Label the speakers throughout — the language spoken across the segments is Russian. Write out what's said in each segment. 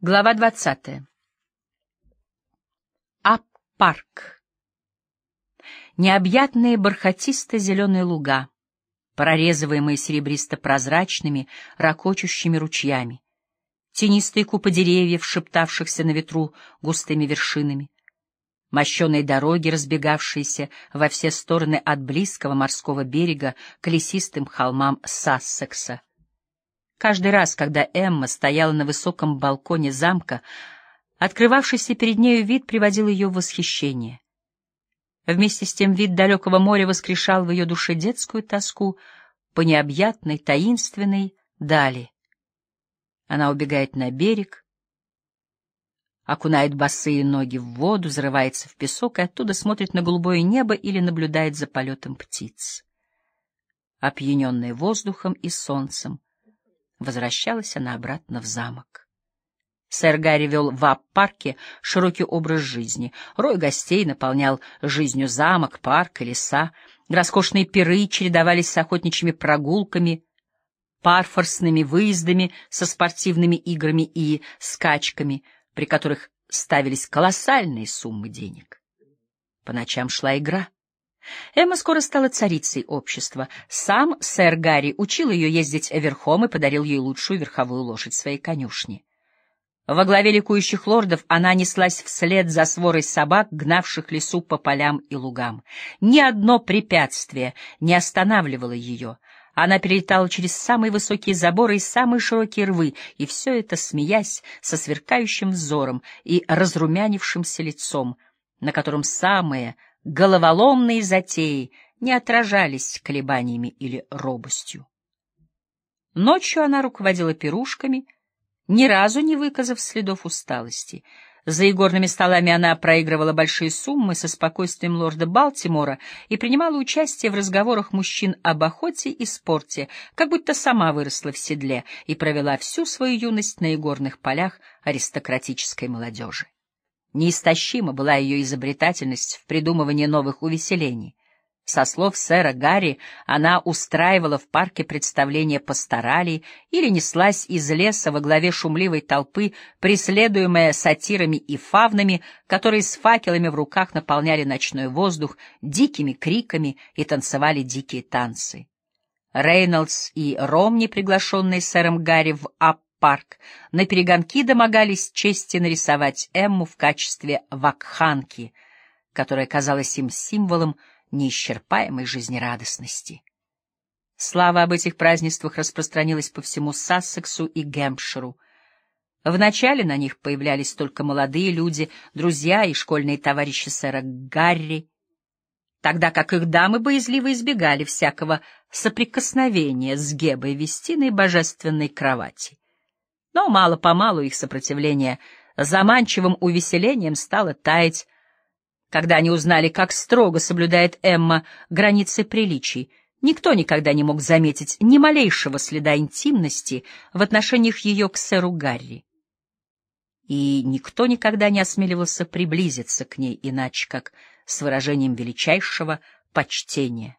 Speaker 1: Глава двадцатая. Ап-парк. Необъятные бархатисто-зеленые луга, прорезываемые серебристо-прозрачными, ракочущими ручьями, тенистые купы деревьев, шептавшихся на ветру густыми вершинами, мощеные дороги, разбегавшиеся во все стороны от близкого морского берега к лесистым холмам Сассекса — Каждый раз, когда Эмма стояла на высоком балконе замка, открывавшийся перед нею вид приводил ее в восхищение. Вместе с тем вид далекого моря воскрешал в ее душе детскую тоску по необъятной, таинственной дали. Она убегает на берег, окунает босые ноги в воду, взрывается в песок и оттуда смотрит на голубое небо или наблюдает за полетом птиц. Опьяненная воздухом и солнцем, Возвращалась она обратно в замок. Сэр Гарри вел в ап-парке широкий образ жизни. Рой гостей наполнял жизнью замок, парк и леса. Роскошные пиры чередовались с охотничьими прогулками, парфорсными выездами со спортивными играми и скачками, при которых ставились колоссальные суммы денег. По ночам шла игра — Эмма скоро стала царицей общества. Сам сэр Гарри учил ее ездить верхом и подарил ей лучшую верховую лошадь своей конюшни. Во главе ликующих лордов она неслась вслед за сворой собак, гнавших лесу по полям и лугам. Ни одно препятствие не останавливало ее. Она перелетала через самые высокие заборы и самые широкие рвы, и все это, смеясь, со сверкающим взором и разрумянившимся лицом, на котором самые головоломные затеи не отражались колебаниями или робостью. Ночью она руководила пирушками, ни разу не выказав следов усталости. За игорными столами она проигрывала большие суммы со спокойствием лорда Балтимора и принимала участие в разговорах мужчин об охоте и спорте, как будто сама выросла в седле и провела всю свою юность на игорных полях аристократической молодежи. Неистощима была ее изобретательность в придумывании новых увеселений. Со слов сэра Гарри, она устраивала в парке представления пасторалей или неслась из леса во главе шумливой толпы, преследуемая сатирами и фавнами, которые с факелами в руках наполняли ночной воздух дикими криками и танцевали дикие танцы. Рейнольдс и Ромни, приглашенные сэром Гарри в Ап парк, на перегонки домогались чести нарисовать Эмму в качестве вакханки, которая казалась им символом неисчерпаемой жизнерадостности. Слава об этих празднествах распространилась по всему Сассексу и Гэмпширу. Вначале на них появлялись только молодые люди, друзья и школьные товарищи сэра Гарри, тогда как их дамы боязливо избегали всякого соприкосновения с Гебой Вестиной божественной кровати. Но мало-помалу их сопротивление заманчивым увеселением стало таять, когда они узнали, как строго соблюдает Эмма границы приличий. Никто никогда не мог заметить ни малейшего следа интимности в отношениях ее к сэру Гарри. И никто никогда не осмеливался приблизиться к ней иначе, как с выражением величайшего почтения.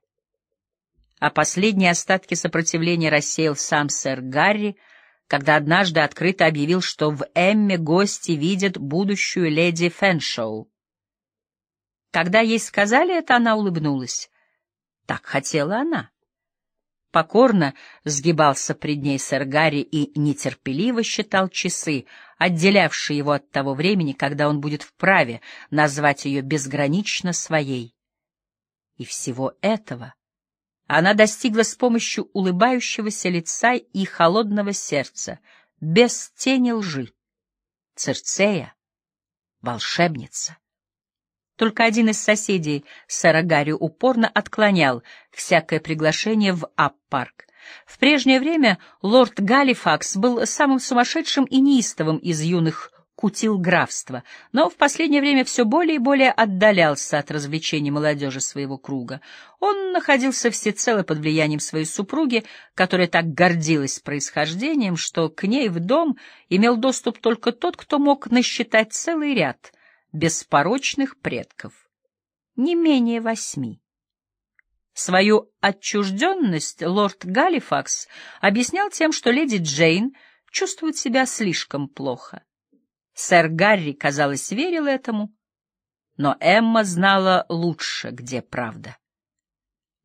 Speaker 1: А последние остатки сопротивления рассеял сам сэр Гарри, когда однажды открыто объявил, что в Эмме гости видят будущую леди Фэншоу. Когда ей сказали это, она улыбнулась. Так хотела она. Покорно сгибался пред ней сэр Гарри и нетерпеливо считал часы, отделявшие его от того времени, когда он будет вправе назвать ее безгранично своей. И всего этого она достигла с помощью улыбающегося лица и холодного сердца, без тени лжи. Церцея — волшебница. Только один из соседей сэра Гарри упорно отклонял всякое приглашение в Ап-парк. В прежнее время лорд Галифакс был самым сумасшедшим и неистовым из юных кутил графства, но в последнее время все более и более отдалялся от развлечений молодежи своего круга. Он находился всецело под влиянием своей супруги, которая так гордилась происхождением, что к ней в дом имел доступ только тот, кто мог насчитать целый ряд беспорочных предков, не менее восьми. Свою отчужденность лорд Галифакс объяснял тем, что леди Джейн чувствует себя слишком плохо. Сэр Гарри, казалось, верил этому, но Эмма знала лучше, где правда.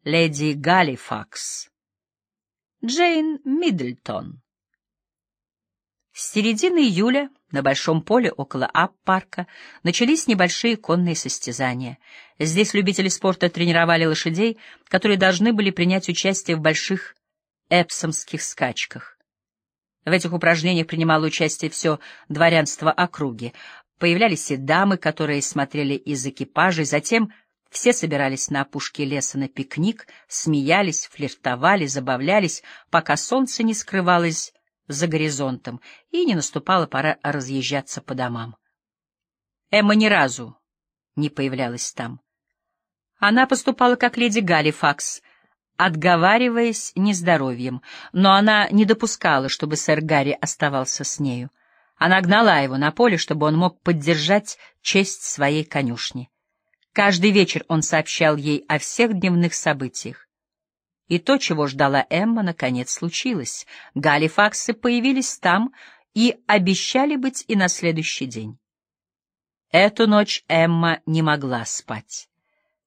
Speaker 1: Леди Галифакс. Джейн Миддлтон. С середины июля на большом поле около Ап-парка начались небольшие конные состязания. Здесь любители спорта тренировали лошадей, которые должны были принять участие в больших эпсомских скачках. В этих упражнениях принимало участие все дворянство округи. Появлялись и дамы, которые смотрели из экипажей, затем все собирались на опушке леса на пикник, смеялись, флиртовали, забавлялись, пока солнце не скрывалось за горизонтом и не наступала пора разъезжаться по домам. Эмма ни разу не появлялась там. Она поступала как леди Галифакс — отговариваясь нездоровьем, но она не допускала, чтобы сэр Гарри оставался с нею. Она гнала его на поле, чтобы он мог поддержать честь своей конюшни. Каждый вечер он сообщал ей о всех дневных событиях. И то, чего ждала Эмма, наконец случилось. Галифаксы появились там и обещали быть и на следующий день. Эту ночь Эмма не могла спать.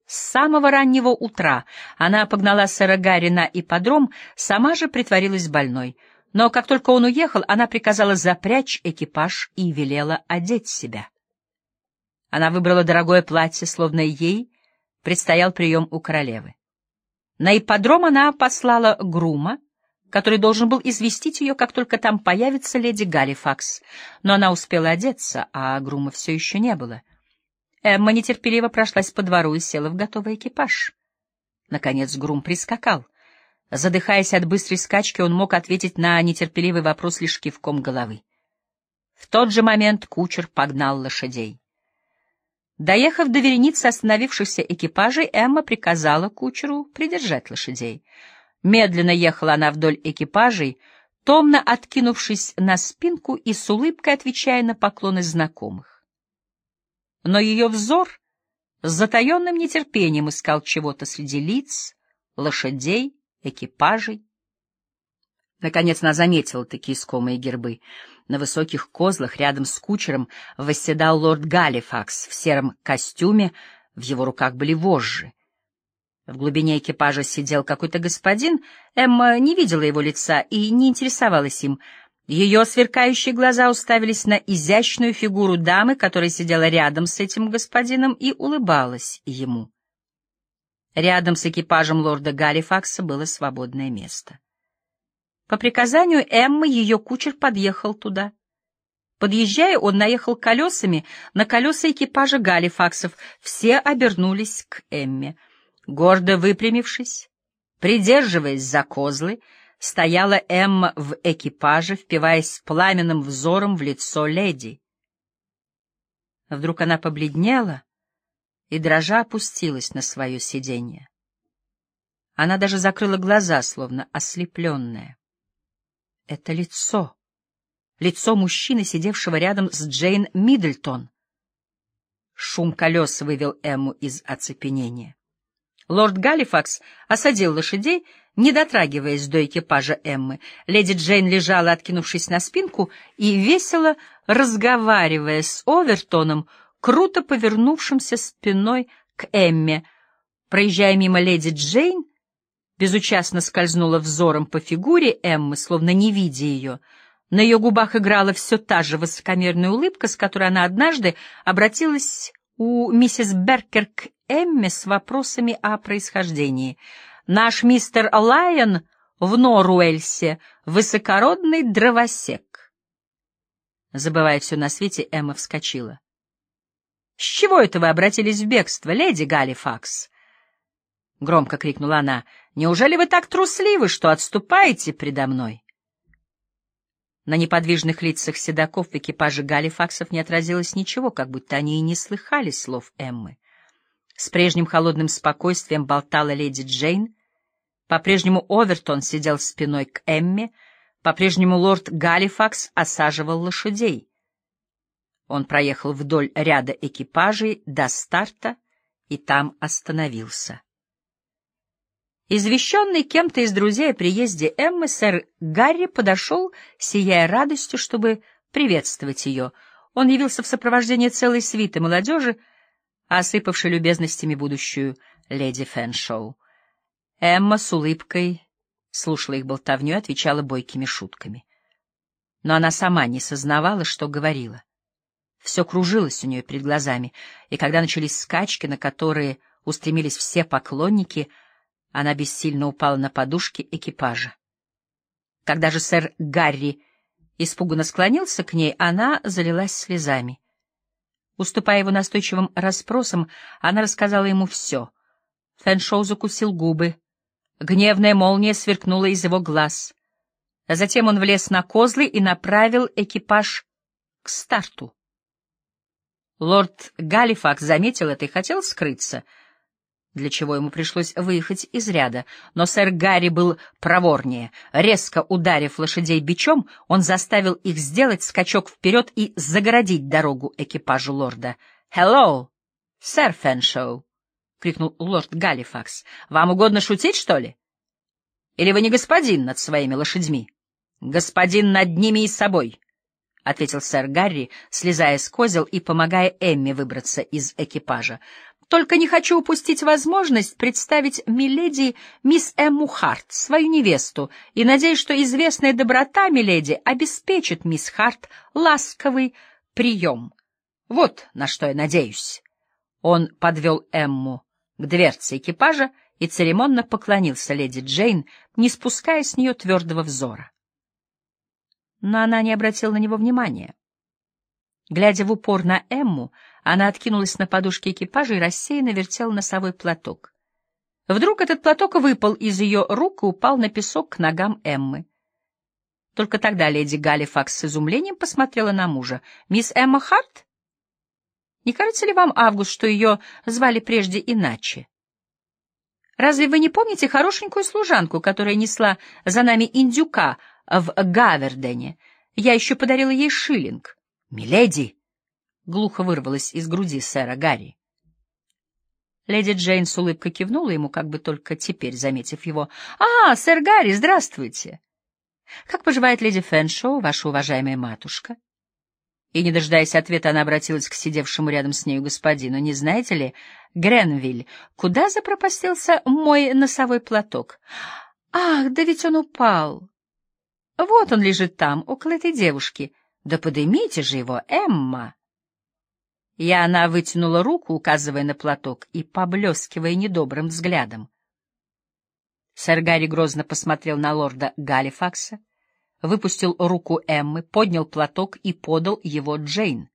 Speaker 1: С самого раннего утра она погнала сэра Гарри на ипподром, сама же притворилась больной. Но как только он уехал, она приказала запрячь экипаж и велела одеть себя. Она выбрала дорогое платье, словно ей предстоял прием у королевы. На ипподром она послала грума, который должен был известить ее, как только там появится леди Галифакс. Но она успела одеться, а грума все еще не было. Эмма нетерпеливо прошлась по двору и села в готовый экипаж. Наконец Грум прискакал. Задыхаясь от быстрой скачки, он мог ответить на нетерпеливый вопрос лишь кивком головы. В тот же момент кучер погнал лошадей. Доехав до вереницы остановившихся экипажей, Эмма приказала кучеру придержать лошадей. Медленно ехала она вдоль экипажей, томно откинувшись на спинку и с улыбкой отвечая на поклоны знакомых но ее взор с затаенным нетерпением искал чего-то среди лиц, лошадей, экипажей. Наконец она заметила такие искомые гербы. На высоких козлах рядом с кучером восседал лорд Галифакс в сером костюме, в его руках были вожжи. В глубине экипажа сидел какой-то господин, Эмма не видела его лица и не интересовалась им, ее сверкающие глаза уставились на изящную фигуру дамы, которая сидела рядом с этим господином и улыбалась ему. Рядом с экипажем лорда Галифакса было свободное место. По приказанию Эммы ее кучер подъехал туда. Подъезжая, он наехал колесами на колеса экипажа Галифаксов. Все обернулись к Эмме. Гордо выпрямившись, придерживаясь за козлы, стояла Эмма в экипаже, впиваясь пламенным взором в лицо леди. Вдруг она побледнела и, дрожа, опустилась на свое сиденье. Она даже закрыла глаза, словно ослепленная. Это лицо. Лицо мужчины, сидевшего рядом с Джейн Миддлтон. Шум колес вывел Эмму из оцепенения. Лорд Галифакс осадил лошадей, не дотрагиваясь до экипажа Эммы. Леди Джейн лежала, откинувшись на спинку, и, весело разговаривая с Овертоном, круто повернувшимся спиной к Эмме. Проезжая мимо леди Джейн, безучастно скользнула взором по фигуре Эммы, словно не видя ее. На ее губах играла все та же высокомерная улыбка, с которой она однажды обратилась у миссис Беркер к Эмме с вопросами о происхождении. «Наш мистер Лайон в Норуэльсе — высокородный дровосек». Забывая все на свете, Эмма вскочила. «С чего это вы обратились в бегство, леди Галифакс?» Громко крикнула она. «Неужели вы так трусливы, что отступаете предо мной?» На неподвижных лицах седаков в экипаже Галифаксов не отразилось ничего, как будто они и не слыхали слов Эммы. С прежним холодным спокойствием болтала леди Джейн. По-прежнему Овертон сидел спиной к Эмме, по-прежнему лорд Галифакс осаживал лошадей. Он проехал вдоль ряда экипажей до старта и там остановился. Извещенный кем-то из друзей о приезде Эммы, сэр Гарри подошел, сияя радостью, чтобы приветствовать ее — Он явился в сопровождении целой свиты молодежи, осыпавшей любезностями будущую леди Фэншоу. Эмма с улыбкой слушала их болтовню и отвечала бойкими шутками. Но она сама не сознавала, что говорила. Все кружилось у нее перед глазами, и когда начались скачки, на которые устремились все поклонники, она бессильно упала на подушки экипажа. Когда же сэр Гарри испуганно склонился к ней, она залилась слезами. Уступая его настойчивым расспросам, она рассказала ему все. Фэншоу закусил губы. Гневная молния сверкнула из его глаз. А затем он влез на козлы и направил экипаж к старту. Лорд Галифакс заметил это и хотел скрыться — для чего ему пришлось выехать из ряда, но сэр Гарри был проворнее. Резко ударив лошадей бичом, он заставил их сделать скачок вперед и загородить дорогу экипажу лорда. «Hello, сэр Фэншоу!» — крикнул лорд Галифакс. «Вам угодно шутить, что ли? Или вы не господин над своими лошадьми? Господин над ними и собой!» — ответил сэр Гарри, слезая с козел и помогая Эмми выбраться из экипажа. Только не хочу упустить возможность представить Миледи мисс Эмму Харт, свою невесту, и надеюсь, что известная доброта Миледи обеспечит мисс Харт ласковый прием. Вот на что я надеюсь. Он подвел Эмму к дверце экипажа и церемонно поклонился леди Джейн, не спуская с нее твердого взора. Но она не обратила на него внимания. Глядя в упор на Эмму, она откинулась на подушке экипажа и рассеянно вертела носовой платок. Вдруг этот платок выпал из ее рук и упал на песок к ногам Эммы. Только тогда леди Галифакс с изумлением посмотрела на мужа. «Мисс Эмма Харт? Не кажется ли вам, Август, что ее звали прежде иначе? Разве вы не помните хорошенькую служанку, которая несла за нами индюка в Гавердене? Я еще подарила ей шиллинг». «Миледи!» — глухо вырвалось из груди сэра Гарри. Леди Джейн с улыбкой кивнула ему, как бы только теперь заметив его. «А, сэр Гарри, здравствуйте! Как поживает леди Фэншоу, ваша уважаемая матушка?» И, не дожидаясь ответа, она обратилась к сидевшему рядом с нею господину. «Не знаете ли, Гренвиль, куда запропастился мой носовой платок?» «Ах, да ведь он упал! Вот он лежит там, около этой девушки». Да подымите же его, Эмма! И она вытянула руку, указывая на платок и поблескивая недобрым взглядом. Сэр Гарри грозно посмотрел на лорда Галифакса, выпустил руку Эммы, поднял платок и подал его Джейн.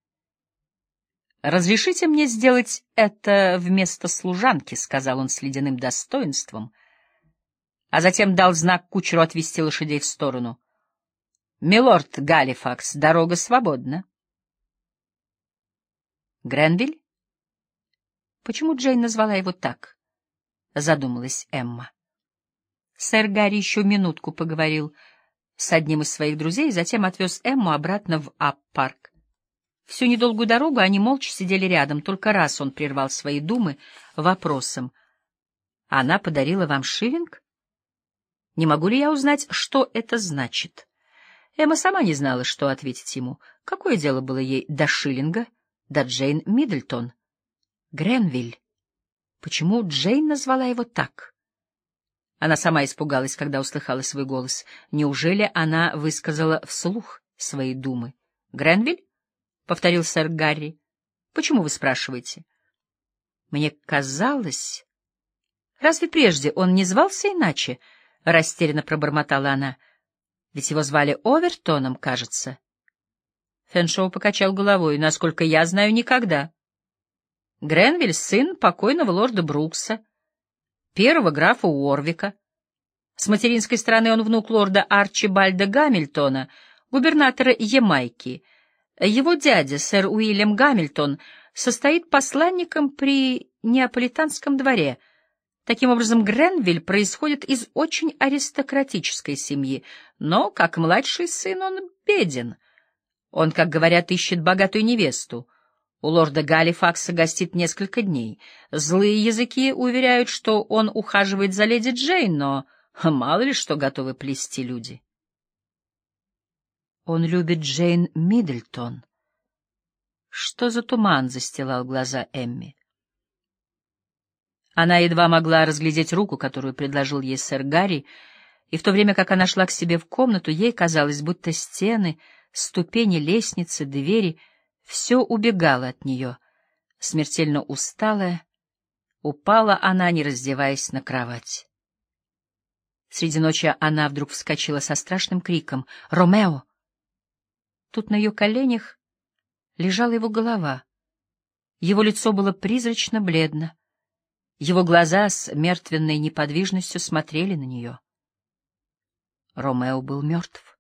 Speaker 1: «Разрешите мне сделать это вместо служанки», — сказал он с ледяным достоинством, а затем дал знак кучеру отвести лошадей в сторону. Милорд Галифакс, дорога свободна. Гренвиль? Почему Джейн назвала его так? Задумалась Эмма. Сэр Гарри еще минутку поговорил с одним из своих друзей, затем отвез Эмму обратно в Ап-парк. Всю недолгую дорогу они молча сидели рядом, только раз он прервал свои думы вопросом. «Она подарила вам шиллинг? Не могу ли я узнать, что это значит?» Эмма сама не знала, что ответить ему. Какое дело было ей до Шиллинга, до Джейн Миддлтон? Гренвиль. Почему Джейн назвала его так? Она сама испугалась, когда услыхала свой голос. Неужели она высказала вслух свои думы? «Гренвиль?» — повторил сэр Гарри. «Почему вы спрашиваете?» «Мне казалось...» «Разве прежде он не звался иначе?» — растерянно пробормотала она. Ведь его звали Овертоном, кажется. Фэншоу покачал головой. Насколько я знаю, никогда. Гренвиль — сын покойного лорда Брукса, первого графа Уорвика. С материнской стороны он внук лорда Арчибальда Гамильтона, губернатора Ямайки. Его дядя, сэр Уильям Гамильтон, состоит посланником при Неаполитанском дворе — Таким образом, Гренвиль происходит из очень аристократической семьи, но, как младший сын, он беден. Он, как говорят, ищет богатую невесту. У лорда Галифакса гостит несколько дней. Злые языки уверяют, что он ухаживает за леди Джейн, но мало ли что готовы плести люди. Он любит Джейн Миддлтон. Что за туман застилал глаза Эмми? Она едва могла разглядеть руку, которую предложил ей сэр Гарри, и в то время как она шла к себе в комнату, ей казалось, будто стены, ступени, лестницы, двери — все убегало от нее. Смертельно усталая, упала она, не раздеваясь, на кровать. Среди ночи она вдруг вскочила со страшным криком «Ромео!». Тут на ее коленях лежала его голова. Его лицо было призрачно бледно. Его глаза с мертвенной неподвижностью смотрели на нее. Ромео был мертв.